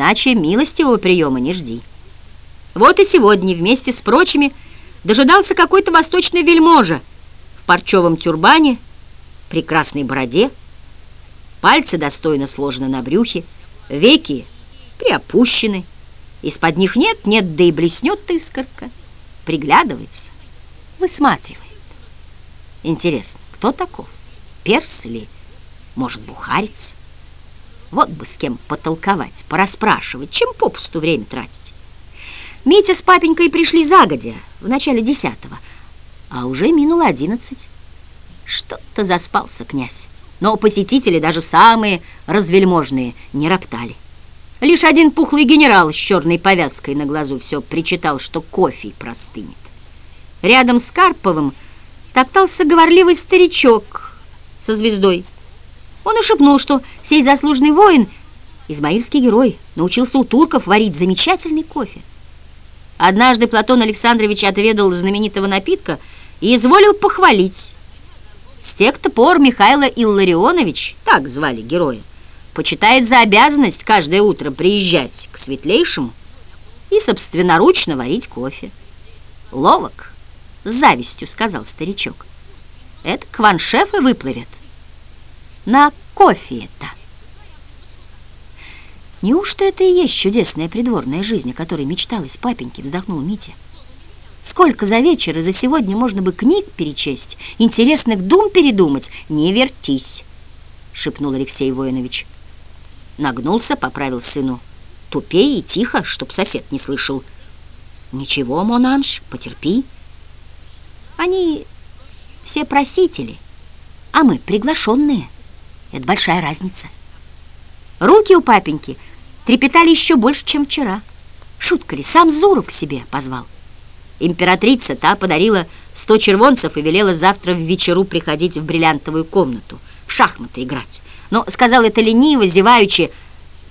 иначе милостивого приема не жди. Вот и сегодня вместе с прочими дожидался какой-то восточный вельможа в парчевом тюрбане, прекрасной бороде, пальцы достойно сложены на брюхе, веки приопущены, из-под них нет-нет, да и блеснет искорка, приглядывается, высматривает. Интересно, кто таков? Перс или, может, бухарец? Вот бы с кем потолковать, порасспрашивать, чем попусту время тратить. Митя с папенькой пришли загодя, в начале десятого, а уже минуло одиннадцать. Что-то заспался князь, но посетители, даже самые развельможные, не роптали. Лишь один пухлый генерал с черной повязкой на глазу все причитал, что кофе простынет. Рядом с Карповым топтался говорливый старичок со звездой. Он и шепнул, что сей заслуженный воин, измаильский герой, научился у турков варить замечательный кофе. Однажды Платон Александрович отведал знаменитого напитка и изволил похвалить. С тех-то пор Михаила Илларионович, так звали героя, почитает за обязанность каждое утро приезжать к светлейшему и собственноручно варить кофе. Ловок, с завистью сказал старичок. Это кваншефы выплывет на кофе это. Неужто это и есть чудесная придворная жизнь, о которой мечталась папеньке, вздохнул Митя. Сколько за вечер и за сегодня можно бы книг перечесть, интересных дум передумать? Не вертись, шепнул Алексей Воинович. Нагнулся, поправил сыну. Тупей и тихо, чтоб сосед не слышал. Ничего, Монанж, потерпи. Они все просители, а мы приглашенные. Это большая разница. Руки у папеньки трепетали еще больше, чем вчера. Шутка ли, сам Зуру к себе позвал. Императрица та подарила сто червонцев и велела завтра в вечеру приходить в бриллиантовую комнату, в шахматы играть. Но сказал это лениво, зеваючи,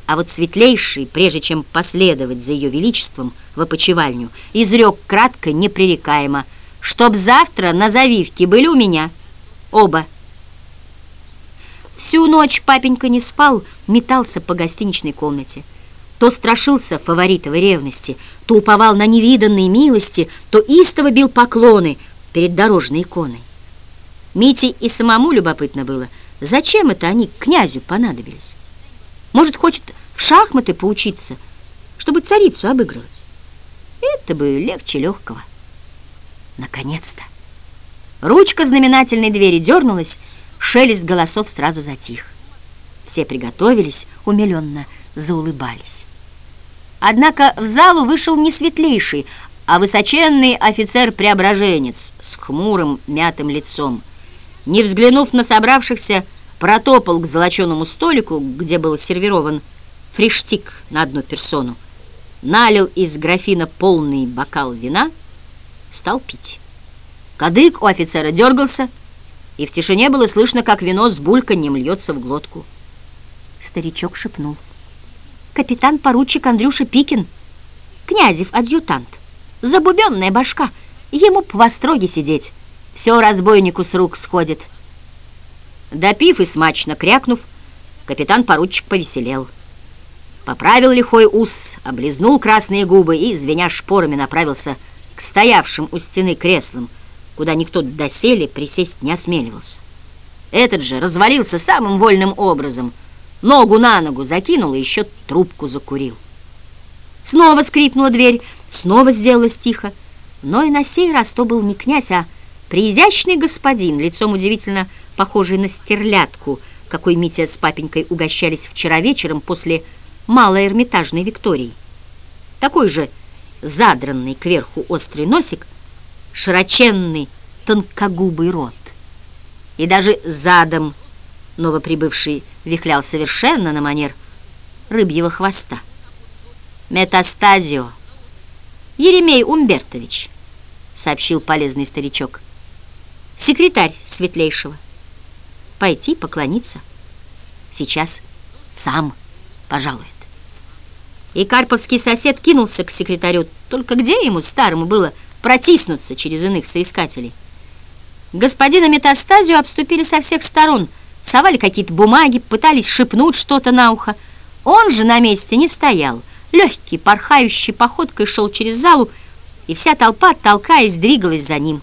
а вот светлейший, прежде чем последовать за ее величеством в опочивальню, изрек кратко, непререкаемо, чтоб завтра на завивке были у меня оба. Всю ночь папенька не спал, метался по гостиничной комнате. То страшился фаворитовой ревности, то уповал на невиданные милости, то истово бил поклоны перед дорожной иконой. Мите и самому любопытно было, зачем это они князю понадобились. Может, хочет в шахматы поучиться, чтобы царицу обыгрывать. Это бы легче легкого. Наконец-то! Ручка знаменательной двери дернулась, Шелест голосов сразу затих. Все приготовились, умиленно заулыбались. Однако в залу вышел не светлейший, а высоченный офицер-преображенец с хмурым мятым лицом. Не взглянув на собравшихся, протопал к золоченому столику, где был сервирован фриштик на одну персону, налил из графина полный бокал вина, стал пить. Кадык у офицера дергался, и в тишине было слышно, как вино с бульканьем льется в глотку. Старичок шепнул. «Капитан-поручик Андрюша Пикин, князев адъютант, забубенная башка, ему б в остроге сидеть, все разбойнику с рук сходит». Допив и смачно крякнув, капитан-поручик повеселел. Поправил лихой ус, облизнул красные губы и, звеня шпорами, направился к стоявшим у стены креслам, куда никто доселе присесть не осмеливался. Этот же развалился самым вольным образом, ногу на ногу закинул и еще трубку закурил. Снова скрипнула дверь, снова сделалось тихо, но и на сей раз то был не князь, а приизящный господин, лицом удивительно похожий на стерлядку, какой Митя с папенькой угощались вчера вечером после малой эрмитажной Виктории. Такой же задранный кверху острый носик — широченный тонкогубый рот. И даже задом новоприбывший вихлял совершенно на манер рыбьего хвоста. «Метастазио! Еремей Умбертович!» — сообщил полезный старичок. «Секретарь светлейшего. Пойти поклониться. Сейчас сам пожалует». И карповский сосед кинулся к секретарю. Только где ему, старому, было протиснуться через иных соискателей. Господина метастазию обступили со всех сторон, совали какие-то бумаги, пытались шепнуть что-то на ухо. Он же на месте не стоял. Легкий, порхающий походкой шел через залу, и вся толпа, толкаясь, двигалась за ним.